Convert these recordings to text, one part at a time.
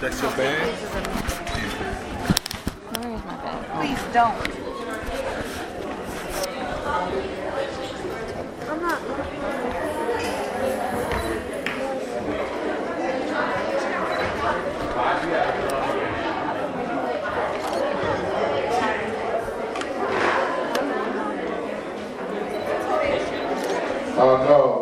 That's your bag? Where is my bag? Please don't. I'm not. Oh, no.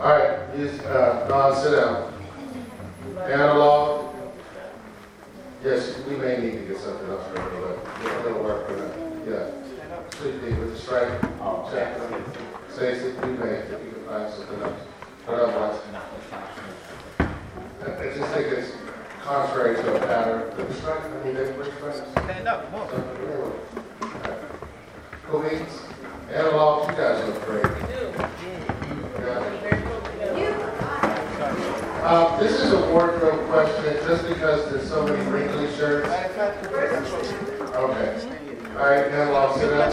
All right, use, uh, Don, sit down. Analog. Yes, we may need to get something else for her, but yeah, it'll work for that. Yeah. Please, Dee, with the strike, check. Stacy, we may, if you can find something else. But otherwise, I I just think it's contrary to a pattern. The strike, I mean, they, which strikes? Stand up, come on. Cool beans? Analog, you guys look great. Yeah. Uh, this is a wardrobe question, just because there's so many wrinkly shirts. Okay. All right, analog, sit down.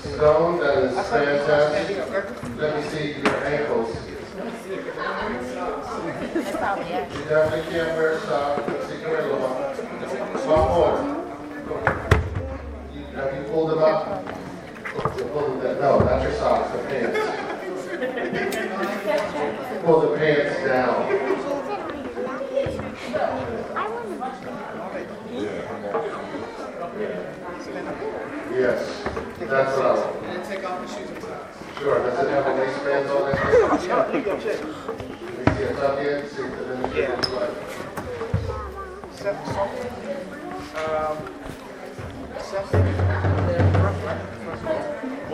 Stone, that is fantastic. Let me see your ankles. That's probably it. You definitely can't wear socks. Let's see, come here, little one. More. Have you pulled them up? Them, no, not your socks, the pants. Pull the pants down. Yes, that's what I want. And take off the shoes and socks. Sure, does it have a waistband on it? Let me see in, see if the looks like. Um,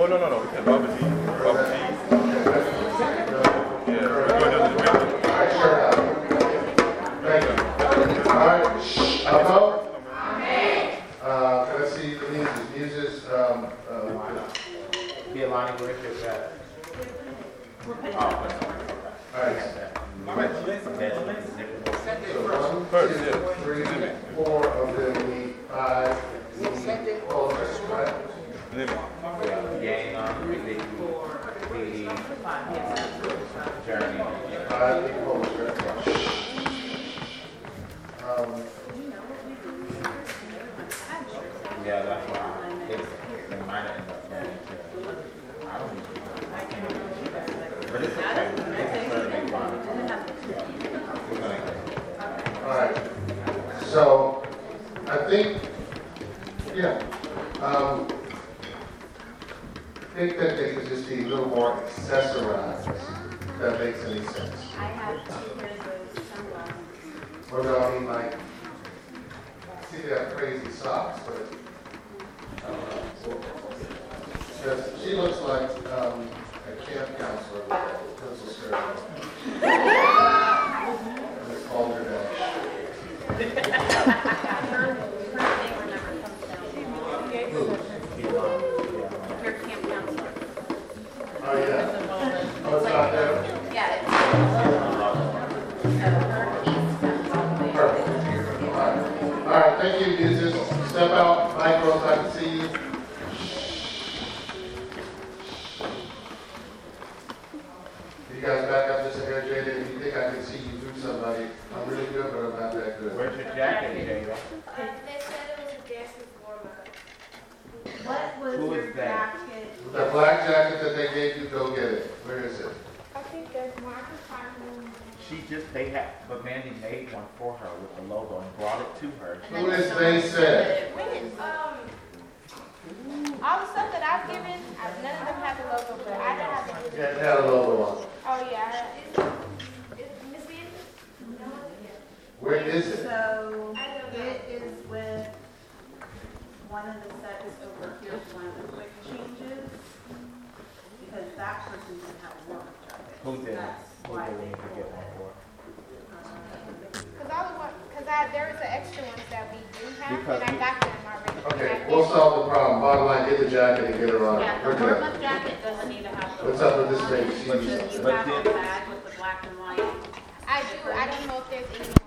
no, no, no. Bubba Tea. Bubba Tea. Shh, a vote? Uh, can I see the muses, muses, um, uh, Giovanni, where's your vest? Oh, all right. So one, First, two, yeah. three, four of them need five, need folders, right? Limit. Gang on, Vicky, Katie, Jeremy. Five need folders, right? Um, Yeah, that's why it's, they might end up going to, I don't even know. But it's okay, we can certainly make fun of it. We're gonna get it. All right. So, I think, yeah, um, I think that they could just be a little more accessorized, if that makes any sense. I have two pairs of sunglasses. Or no, I mean like, see they have crazy socks, but, I don't know. Because she looks like, um, a camp counselor with a pencil skirt. on. And it's called dash. your that? jacket? The black jacket that they gave you, go get it. Where is it? I think there's more. I can find. She just, they had, but Mandy made one for her with the logo and brought it to her. Who is they said? Um, all the stuff that I've given, I- none of them have the logo, but I don't have it. Yeah, it had a logo on it. Oh, yeah. Is, is Miss Mandy? Where is it? So it is with one of the sets over here, one of the quick changes. Because that person didn't have work jacket. Who did? That's Who why did we they need to get one for? Cause I was, cause I, there is the extra ones that we do have. now, and I we- got them already. Okay, we'll solve the problem. Bottom line, get the jacket and get her on. Yeah, the We're good. warm-up jacket doesn't need to have the. What's up with this thing? But She's- you But have then- bag with the black and white. I do, I don't know if there's any more. I think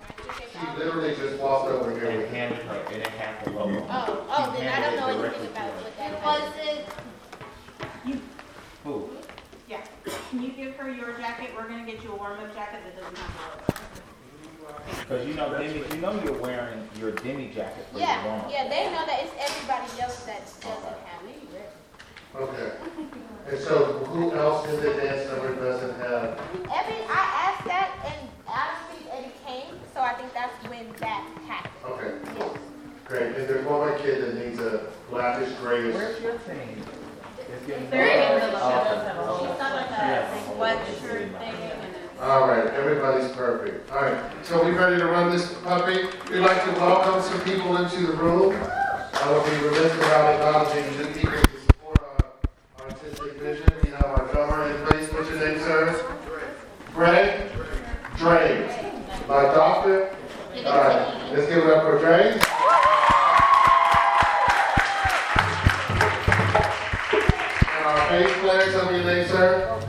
She literally just walked over here And with handed her, and it had the logo. Oh, oh, then I don't know anything about what that was. it? Who? Yeah, can you give her your jacket? We're gonna get you a warm-up jacket that doesn't have the logo. Because you know, Demi, you know you're wearing your Demi jacket for your Yeah, warm-up. yeah, they know that it's everybody else that doesn't have it. Okay. And so who else in the dance number doesn't have? Every, I asked that, and honestly, Eddie came, so I think that's when that happened. Okay, Yes. great. And there's one more kid that needs a blackish grayish. Where's your thing? It's getting There it is. Okay. She's like a Yes. sweatshirt thing. All right, everybody's perfect. All right, so we ready to run this puppy? We'd like to welcome some people into the room. I would be remiss without acknowledging the people who support our artistic vision. We have our drummer in place. What's your name, sir? Greg? My doctor? All right, let's give it up for Dre. And our bass player, tell me your name, sir?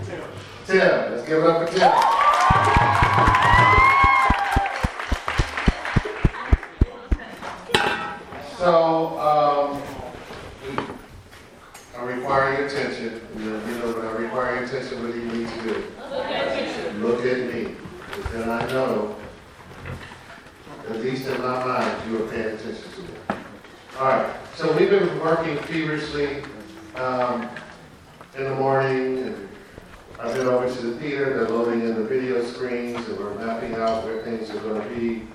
Tim. Let's give it up for Tim. So, um, I'm requiring attention. You know, you when I require your attention, what do you need to do? Look at me. Because then I know, at least in my mind, you are paying attention to me. All right, so we've been working feverishly um, in the morning, and I've been over to the theater, they're loading in the video screens, and we're mapping out where things are going to be.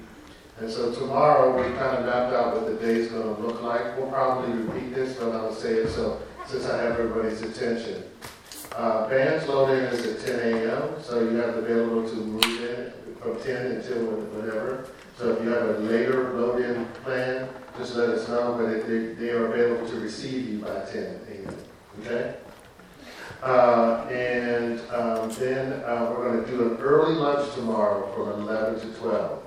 And so tomorrow, we kind of mapped out what the day's going to look like. We'll probably repeat this, but I'll say it so, since I have everybody's attention. Uh, Bands load in is at 10 a.m., so you have to be able to move in from 10 until whatever. So if you have a later load-in plan, just let us know, but if they, they are available to receive you by 10 a.m., okay? Uh, and um, then uh, we're going to do an early lunch tomorrow from 11 to 12.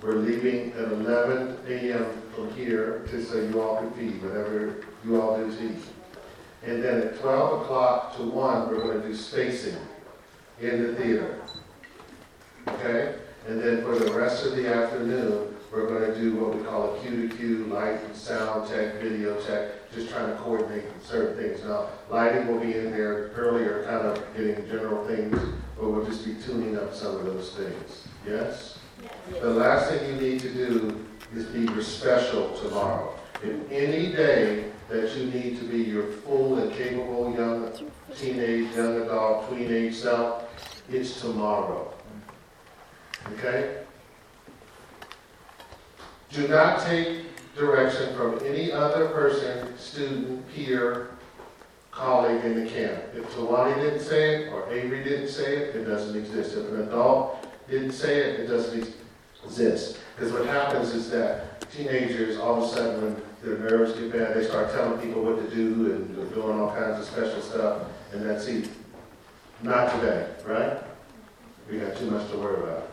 We're leaving at 11 a.m. from here, just so you all can feed, whatever you all do to eat. And then at 12 o'clock to 1, we're going to do spacing in the theater. Okay? And then for the rest of the afternoon, we're going to do what we call a Q to Q, light, and sound check, video check, just trying to coordinate certain things. Now, lighting will be in there earlier, kind of getting general things, but we'll just be tuning up some of those things. Yes? The last thing you need to do is be your special tomorrow. If any day that you need to be your full and capable young teenage, young adult, tween age self, it's tomorrow. Okay? Do not take direction from any other person, student, peer, colleague in the camp. If Tawani didn't say it, or Avery didn't say it, it doesn't exist. If an adult didn't say it, it doesn't exist. Because what happens is that teenagers, all of a sudden, when their nerves get bad, they start telling people what to do and they're doing all kinds of special stuff, and that's it. Not today, right? We got too much to worry about.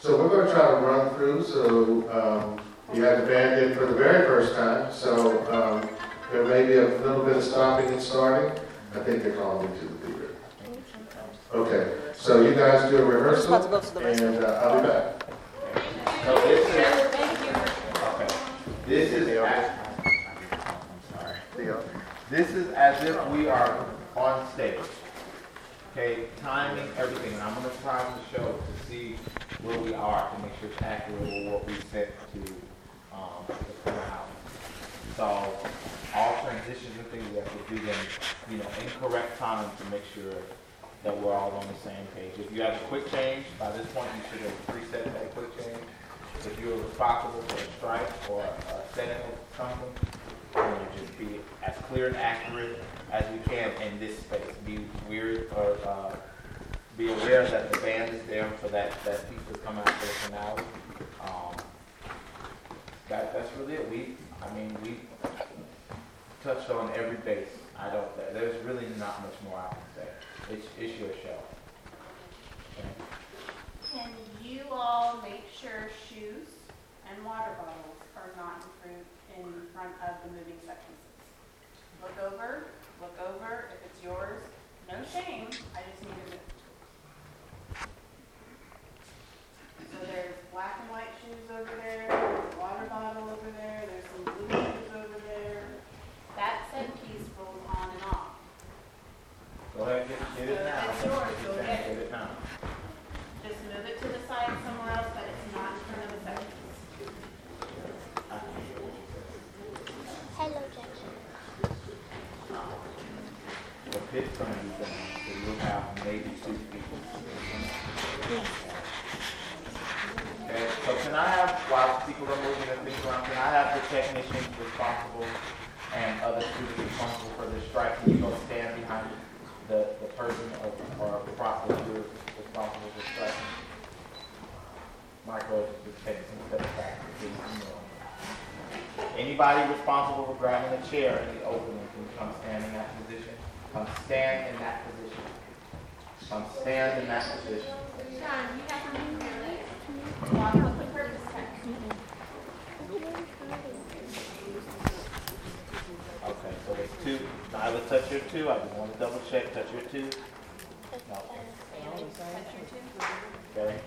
So we're going to try to run through, so um, we had the band in for the very first time, so um, there may be a little bit of stopping and starting. I think they're calling me to the theater. Okay, so you guys do a rehearsal, and uh, I'll be back. So this is, this is, as- This is as if we are on stage. Okay, timing, everything, and I'm gonna time the show to see where we are to make sure it's accurate with what we set to, um, the house. So, all transitions and things, we have to do them, you know, in correct time to make sure that we're all on the same page. If you have a quick change, by this point, you should have preset that quick change. If you're responsible for a strike or a setting of something, you just be as clear and accurate as we can in this space. Be weird or, uh, be aware that the band is there for that, that piece that's coming out for the finale. Um, that, that's really it. We, I mean, we touched on every base. I don't, there's really not much more I can say. It's, it's your show. Can you all make sure shoes and water bottles are not in front, in front of the moving sections. Look over, look over, if it's yours, no shame, I just need to. So there's black and white shoes over there, there's a water bottle over there, there's some blue shoes over there. That set piece rolls on and off. Go ahead, get, get it So now. it's yours, go get it. Get it now. Just move it to the side somewhere else, but it's not in front of the set piece. Hello, Jackie. The pit's gonna be done, so you'll have maybe two people. Okay, so can I have, while people are moving and things around, can I have the technicians responsible and other students responsible for the strike? Can you go stand behind the, the person or, or the process who is responsible for striking? Michael, just take some steps back. please. Anybody responsible for grabbing a chair in the opening, can come stand in that position? Come stand in that position. Come stand in that position. Sean, you have to move your legs. Walk with the purpose tech. Okay, so there's two. Nyla, touch your two. I just want to double check. Touch your two. No. Okay.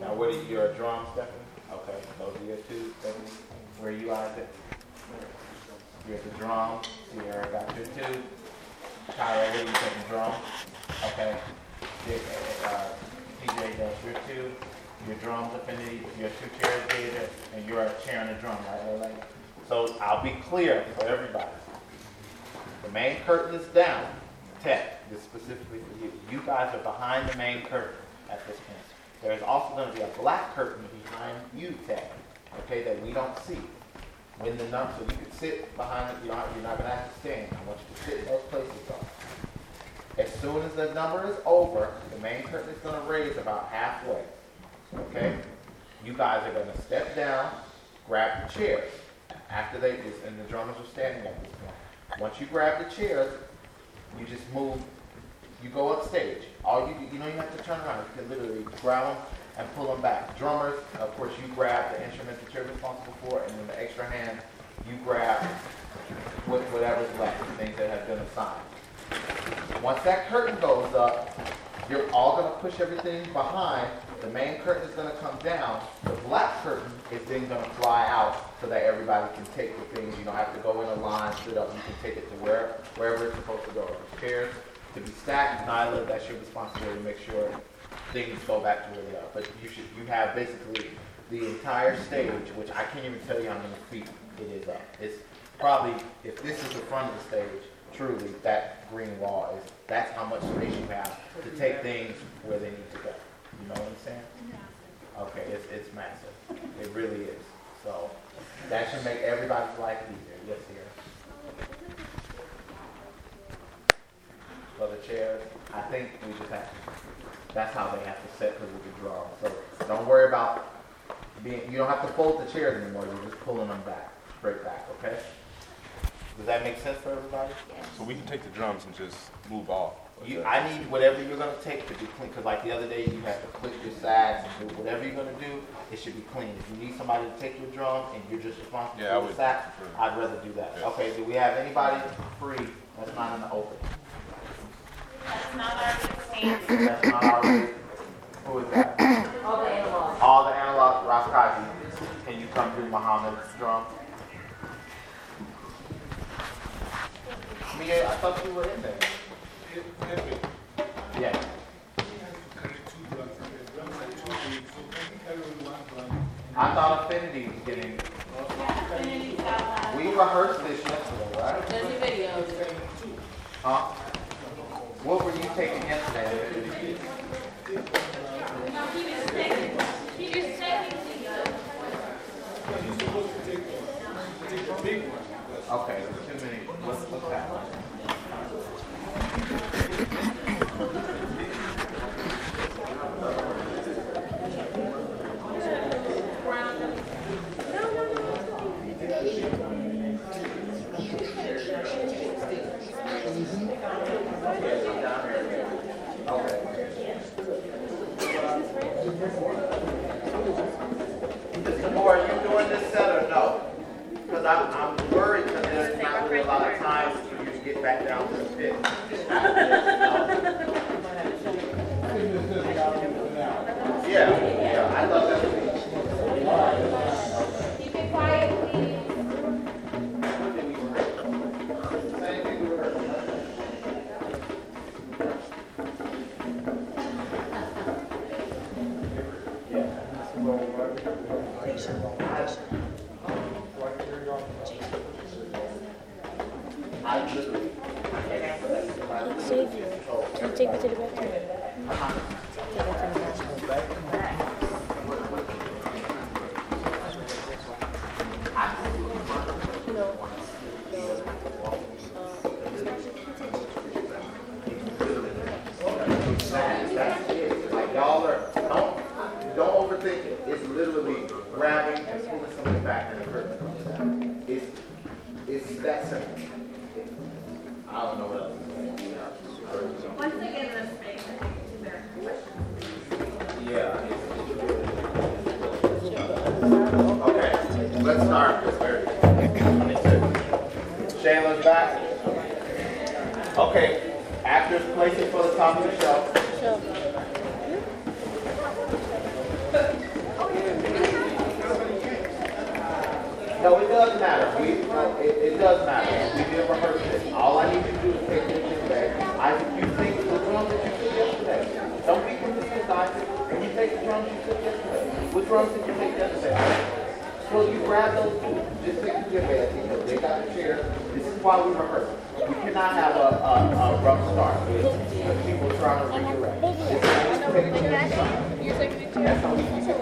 Now, what are your drums, Stephanie? Okay, those are your two, Stephanie. Where are you, Isaac? You're at the drum. Sierra got your two. What are you taking the drum? Okay. Uh, TJ, that's your two. Your drums, up in Affinity, your two chairs, David, and you're a chair and a drum, right, Lele? So I'll be clear for everybody. The main curtain is down. Ted, this specifically for you. You guys are behind the main curtain at this point. There is also going to be a black curtain behind you, Ted, okay, that we don't see. When the number, so you can sit behind it, you don't, you're not going to have to stand. I want you to sit in those places though. As soon as the number is over, the main curtain is going to raise about halfway, okay? You guys are going to step down, grab the chairs. After they, and the drummers are standing at this point. Once you grab the chairs, you just move, you go up stage. All you, do- you don't even have to turn around. You can literally grab them and pull them back. Drummers, of course, you grab the instrument that you're responsible for, and then the extra hand, you grab whatever's left, the things that have been assigned. Once that curtain goes up, you're all gonna push everything behind. The main curtain is gonna come down. The black curtain is then gonna fly out so that everybody can take the things. You don't have to go in a line, sit up. You can take it to where, wherever it's supposed to go. If chairs to be stacked, Nyla, that's your responsibility to make sure things go back to where they are. But you should, you have basically the entire stage, which I can't even tell you how many feet it is up. It's probably, if this is the front of the stage, truly, that green wall is, that's how much space you have to take things where they need to go. You know what I'm saying? Okay, it's, it's massive. It really is. So that should make everybody's life easier. Yes, here. For the chairs, I think we just have, to, that's how they have to set because of the draw. So don't worry about being, you don't have to fold the chairs anymore. You're just pulling them back, straight back, okay? Does that make sense for everybody? So we can take the drums and just move off. You, I need whatever you're gonna take to be clean, because like the other day, you had to clip your sads and do whatever you're gonna do, it should be clean. If you need somebody to take your drum and you're just responsible Yeah, I for the would sack, prefer. I'd rather do that. Yes. Okay, do we have anybody free that's not in the open? That's not our standard. That's not our, who is that? All the analogs. All the analogs, Raskaji, can you come do Muhammad's drum? Mia, I thought you were in there. Yeah. I thought Affinity was getting, we rehearsed this yesterday, right? There's a video. Huh? What were you taking yesterday? Affinity? Actors placing for the top of the shelf. No, it does matter. We, no, it, it does matter. We did rehearse this. All I need you to do is take this back. I, you think the drums that you took yesterday. Don't be confused, Isaac. When you take the drums you took yesterday, which drums did you take yesterday? So you grab those two. Just take the gym bag because they got the chair. This is why we rehearse. We cannot have a, a, a rough start people trying to redirect. That's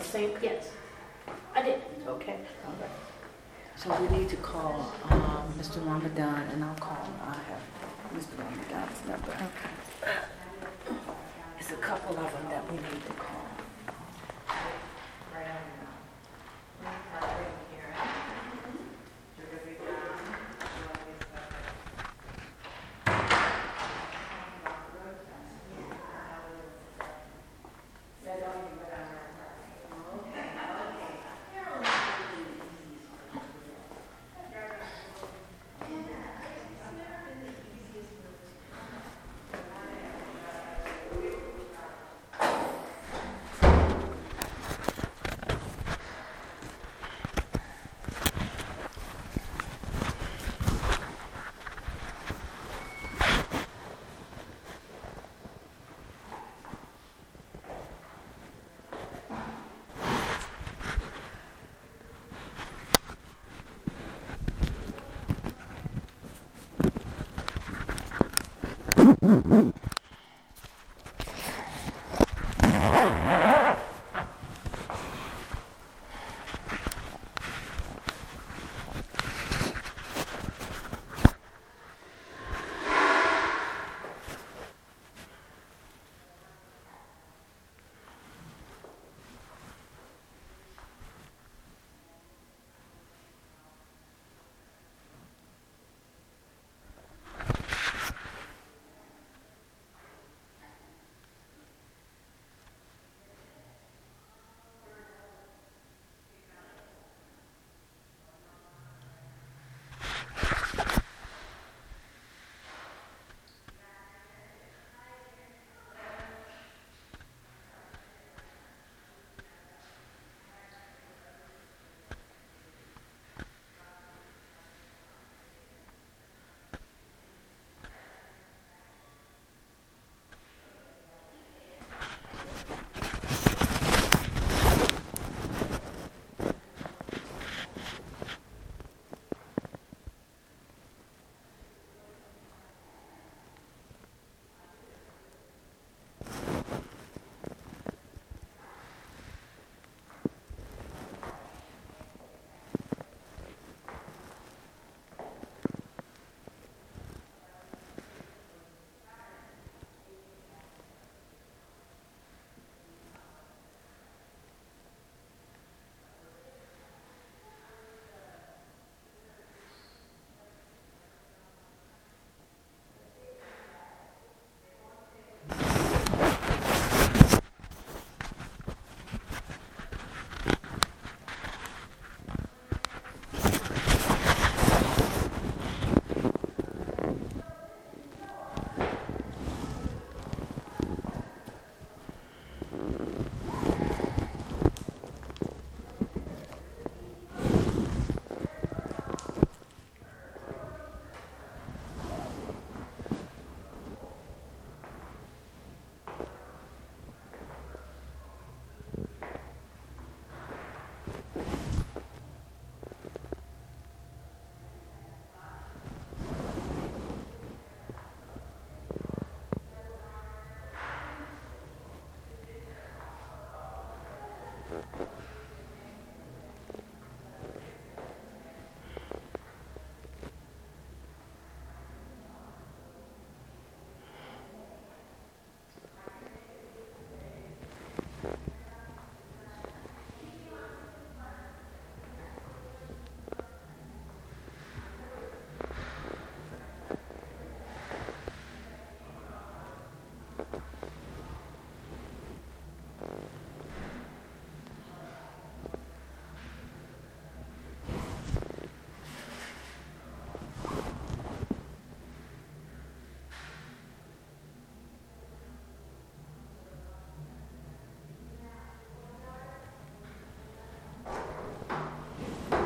the sink? Yes, I did. Okay. All right. So we need to call um, Mr. Ramadan, and I'll call, I have Mr. Ramadan's number. Okay. There's a couple of them that we need to call. Mm-hmm.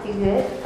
You good?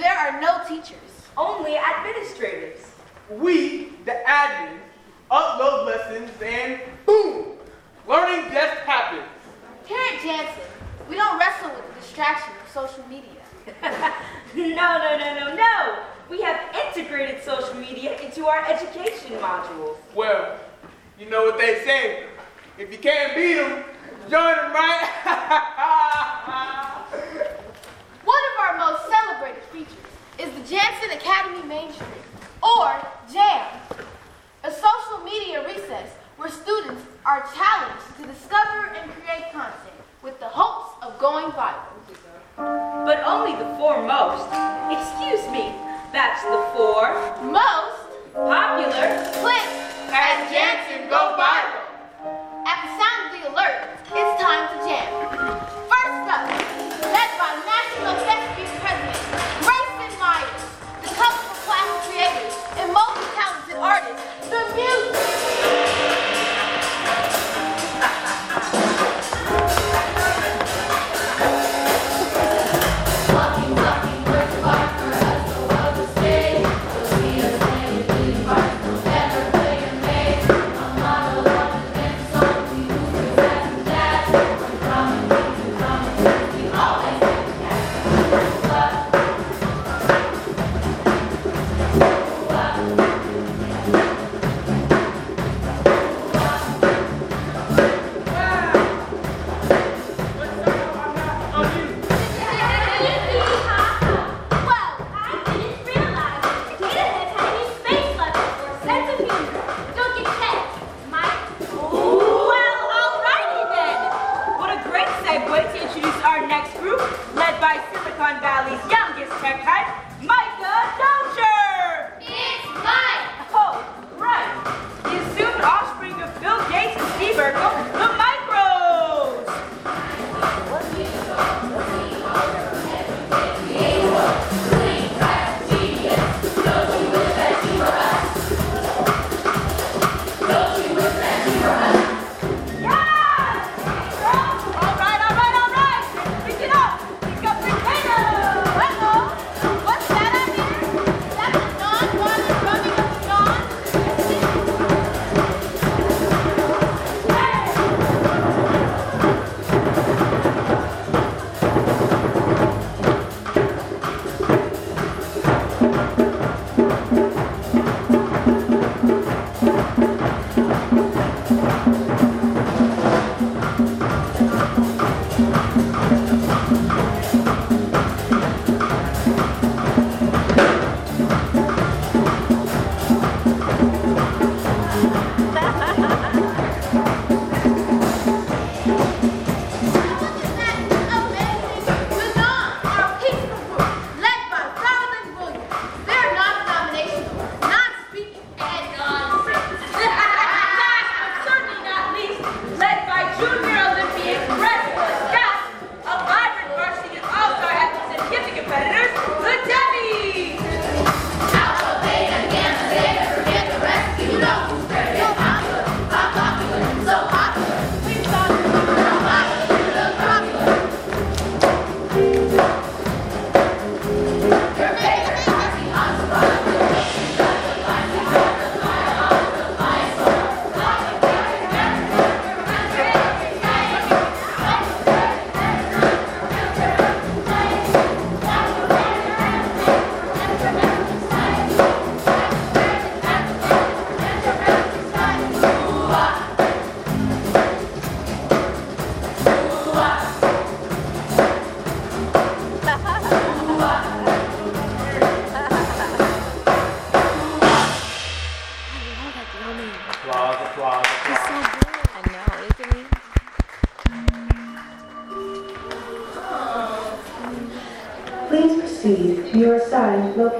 There are no teachers. Only administrators. We, the admins, upload lessons and boom, learning just happens. Here at Jansen, we don't wrestle with the distraction of social media. no, no, no, no, no. We have integrated social media into our education modules. Well, you know what they say. If you can't beat them, join them, right? One of our most celebrated features is the Jansen Academy Main Street, or JAM, a social media recess where students are challenged to discover and create content with the hopes of going viral. But only the foremost. Excuse me, that's the four Most popular. clicks As Jansen go viral. At the sound of the alert, it's time to jam. First up, led by National Thespian President the colorful class creators and multi-talented artists, the music.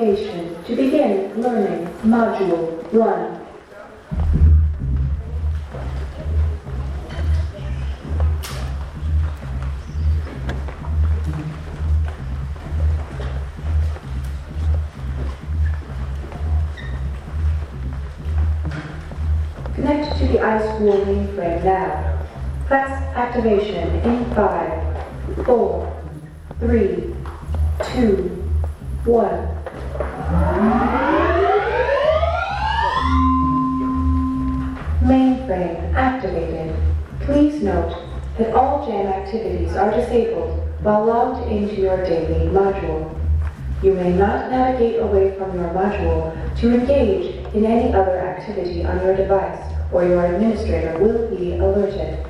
Location to begin learning Module 1. Connect to the iSchool mainframe now. Class activation your module to engage in any other activity on your device, or your administrator will be alerted.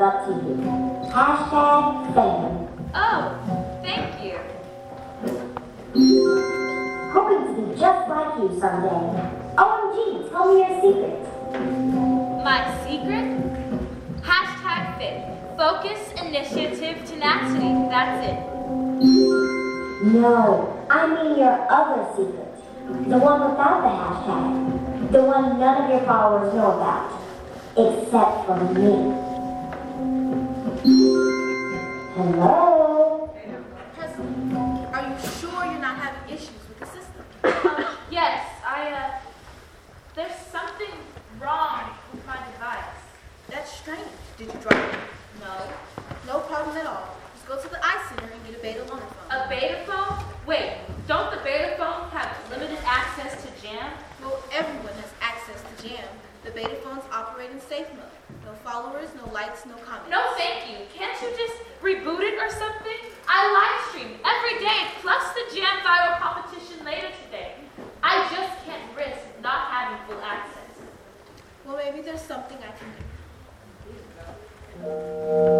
Look up to you. Hashtag fan. Oh, thank you. Hoping to be just like you someday. OMG, tell me your secret. My secret? Hashtag fit. Focus, initiative, tenacity. That's it. No, I mean your other secret. The one without the hashtag. The one none of your followers know about. Except for me. Hello? Are you sure you're not having issues with the system? Um, yes, I, uh, there's something wrong with my device. That's strange. Did you drop it? No. No problem at all. Just go to the iCenter and get a beta phone. A beta phone? Wait, don't the beta phones have limited access to Jam? Well, everyone has access to Jam. The beta phones operate in safe mode. No followers, no likes, no comments. No, thank you. Can't you just reboot it or something? I live stream every day, plus the Jam Viral competition later today. I just can't risk not having full access. Well, maybe there's something I can do.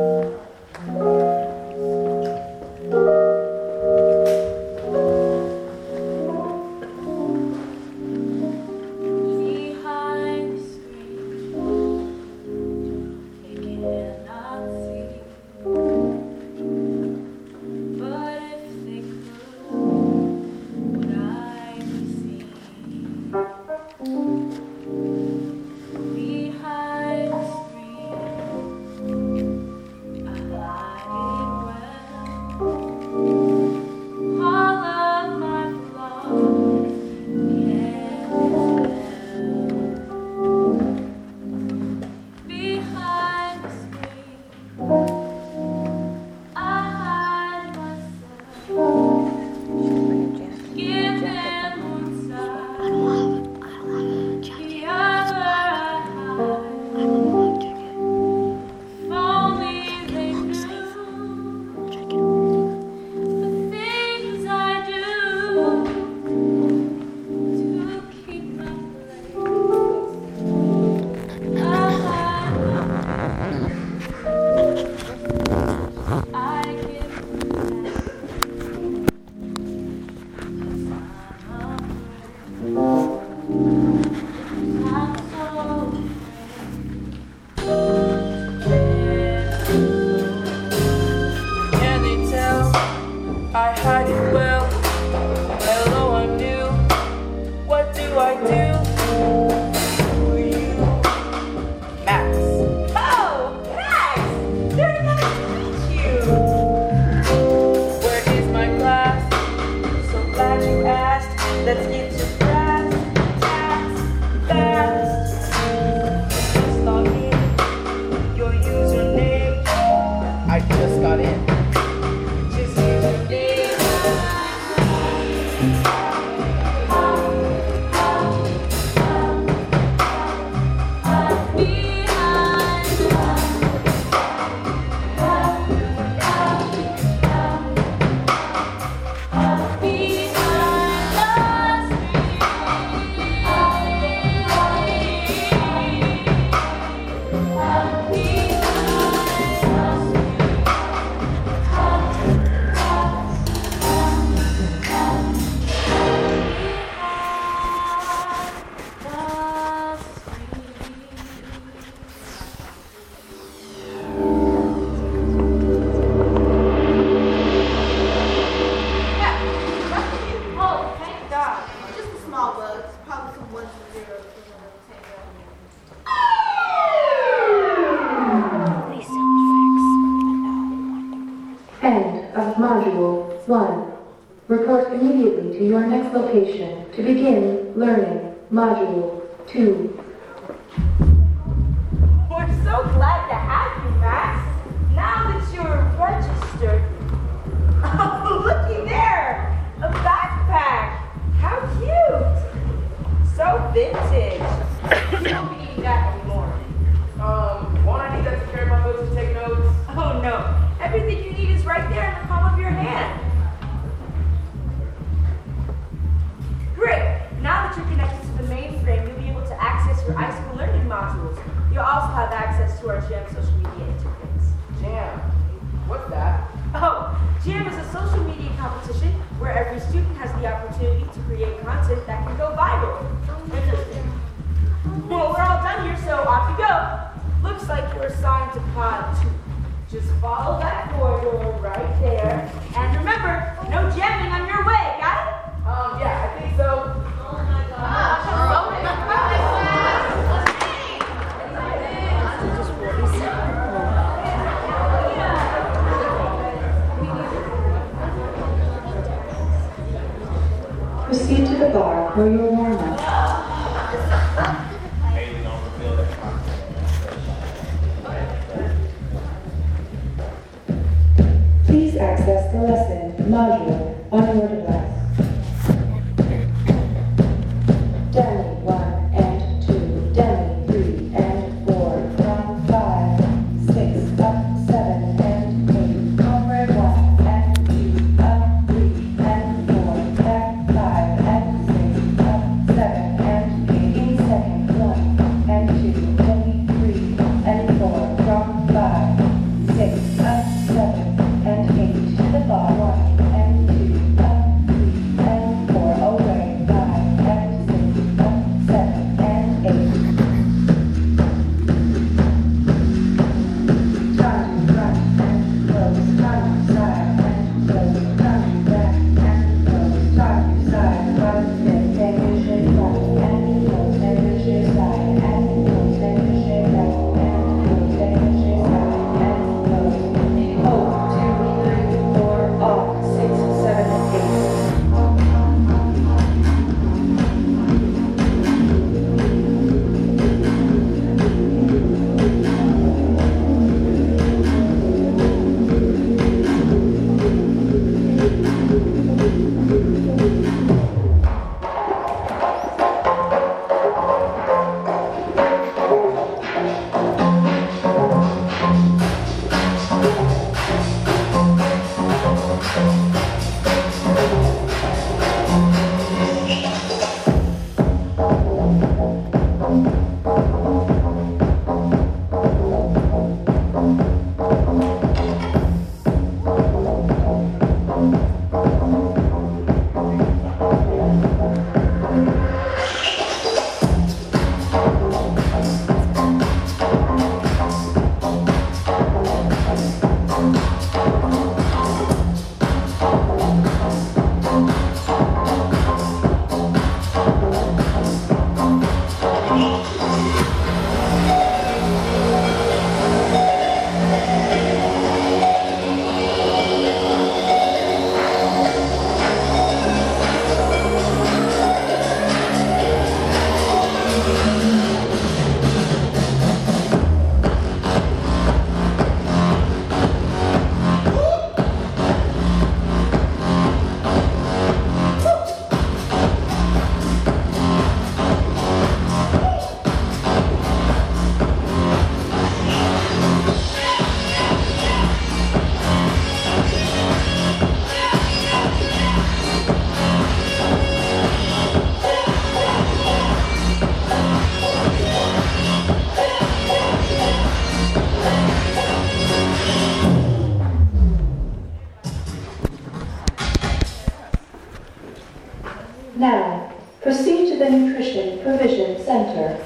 Proceed to the bar where you warm up.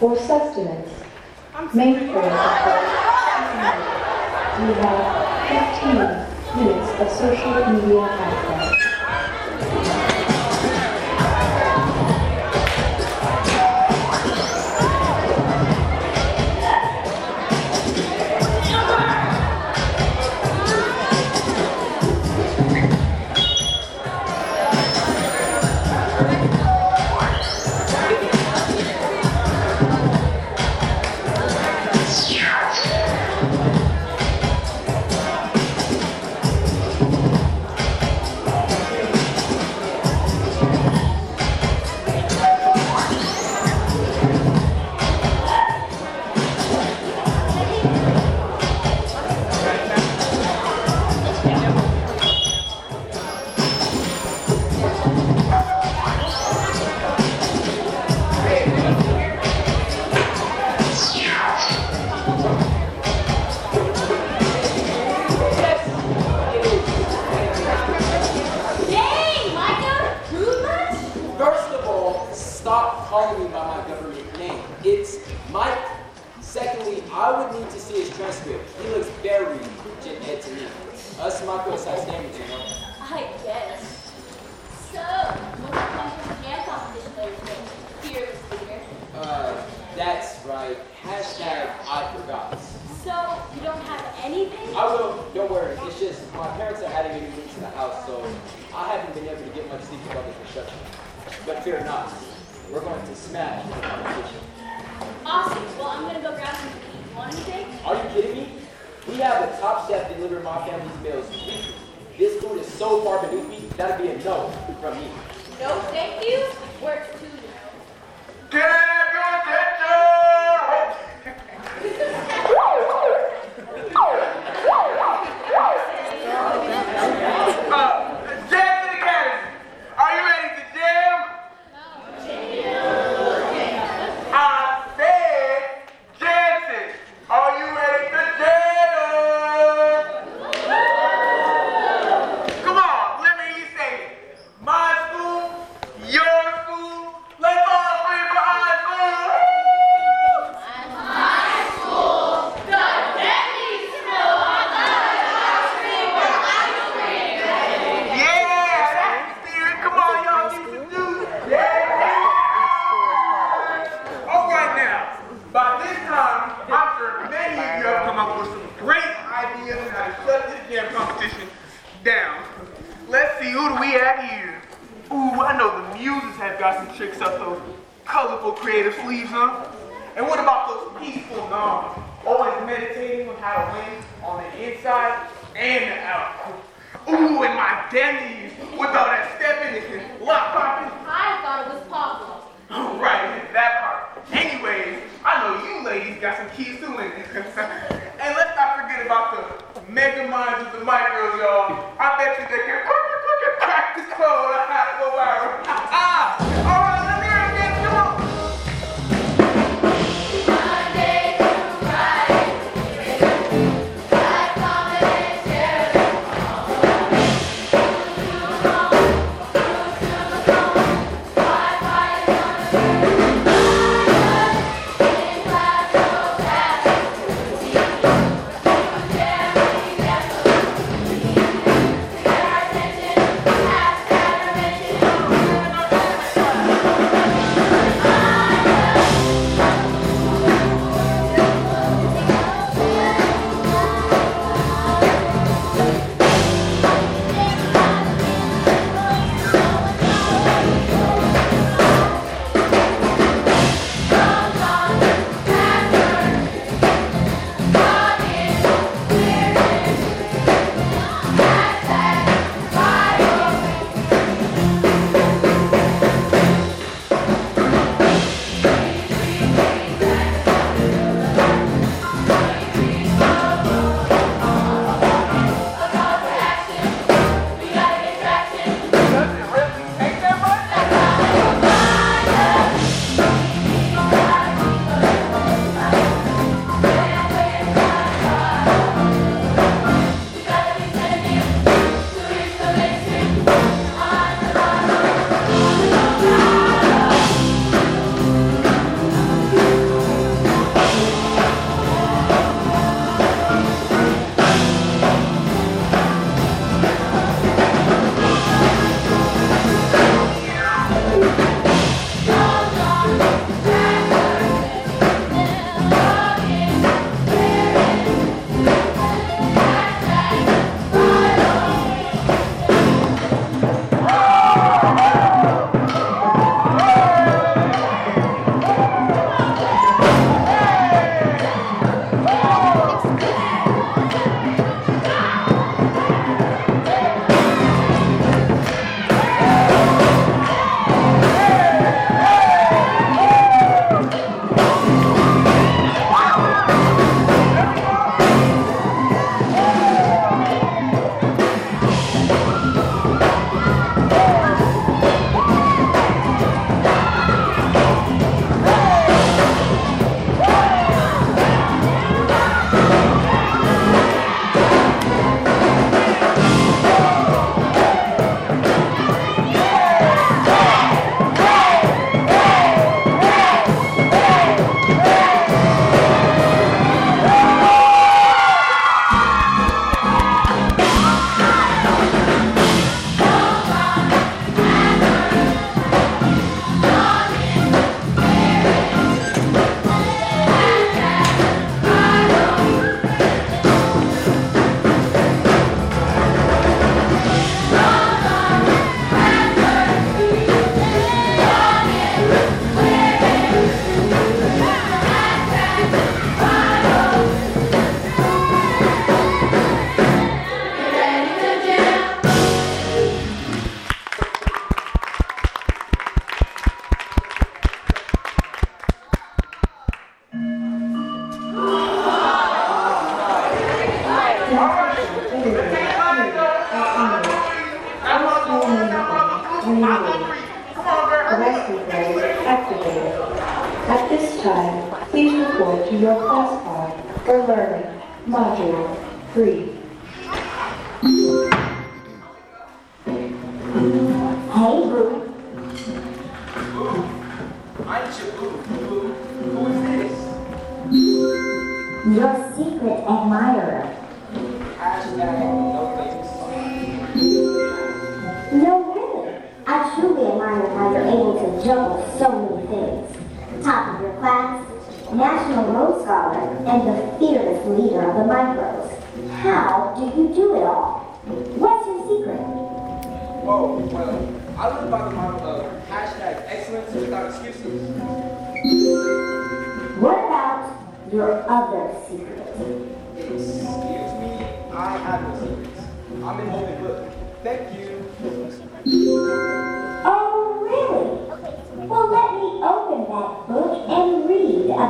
for sustenance.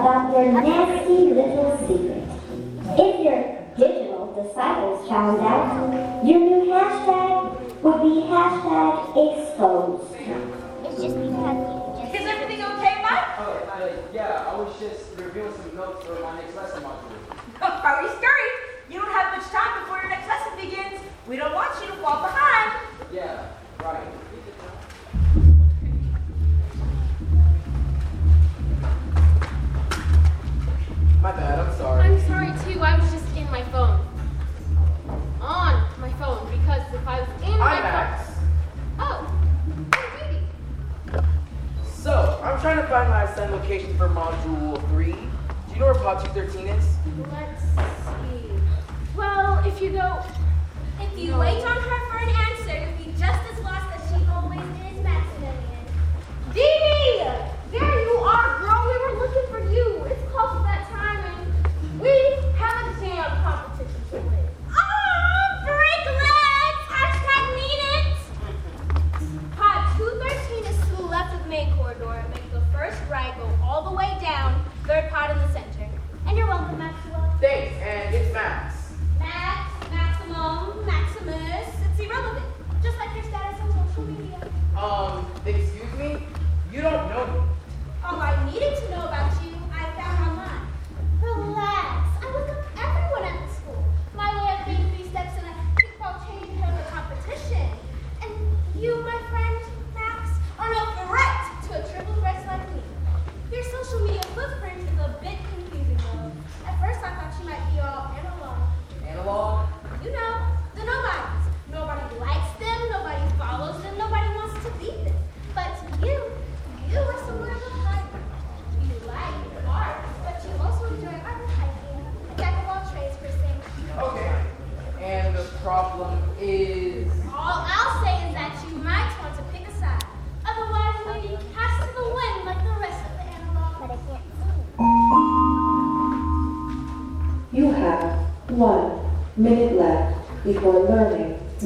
about your nasty little secret. If your digital disciples found out, your new hashtag would be hashtag exposed. It's just because. Is everything okay, Mike? Oh, uh, yeah, I was just reviewing some notes for my next lesson module. Are we scurried? You don't have much time before your next lesson begins. We don't want you to fall behind. Yeah, right. My bad, I'm sorry. I'm sorry too, I was just in my phone. On my phone, because if I was in my phone. Oh, beauty. So, I'm trying to find my assigned location for Module 3. Do you know where Pod 213 is? Let's see. Well, if you go. If you no. wait on her for an answer, you'll be just as lost as she always is, Maximilian. Dee! third part in the center. And you're welcome, Maxwell. Thanks, and it's Max. Max, Maximum, Maximus. It's irrelevant, just like your status on social media. Um, excuse me? You don't know me. All I needed to know about you, I found online. Relax. I look up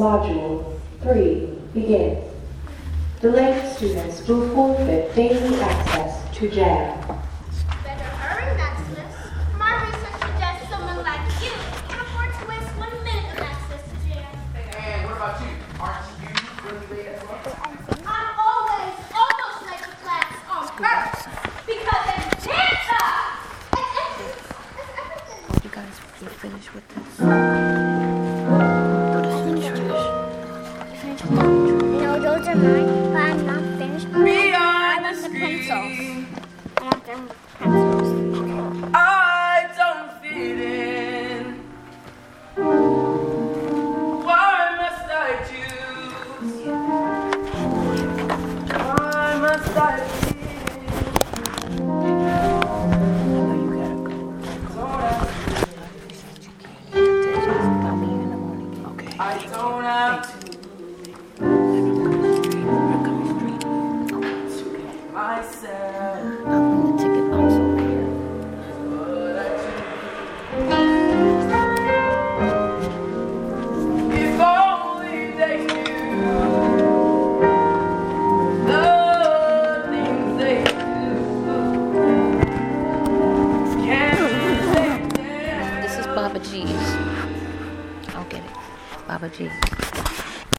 Module 3 begins. The late students will forfeit daily access to jail.